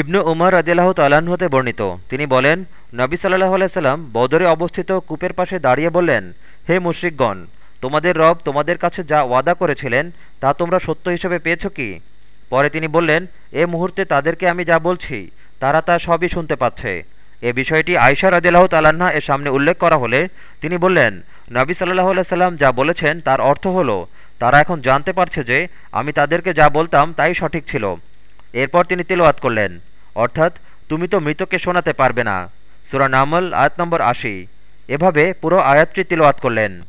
ইবনু উমর আদিল্লাহ তাল্লাহ্ন হতে বর্ণিত। তিনি বলেন, নবী সাল্লাহ আলাইসাল্লাম বদরে অবস্থিত কূপের পাশে দাঁড়িয়ে বললেন, হে মুশ্রিকগণ, তোমাদের রব তোমাদের কাছে যা ওয়াদা করেছিলেন, তা তোমরা সত্য হিসেবে পেয়েছ কি? পরে তিনি বললেন, এ মুহূর্তে তাদেরকে আমি যা বলছি, তারা তা সবই শুনতে পাচ্ছে। এ বিষয়টি আয়সা রাদিল্লাহ তাল্লাহা এর সামনে উল্লেখ করা হলে তিনি বললেন, নবী সাল্লাহ সাল্লাম যা বলেছেন, তার অর্থ হলো, তারা এখন জানতে পারছে যে, আমি তাদেরকে যা বলতাম, তাই সঠিক ছিল। এরপর তিনি তেলোয়াত করলেন। অর্থাৎ, তুমি তো মৃতকে শোনাতে পারবে না। সুরা নামল, আয়াত নম্বর আশি। এভাবে পুরো আয়াতটি তিলওয়াত করলেন।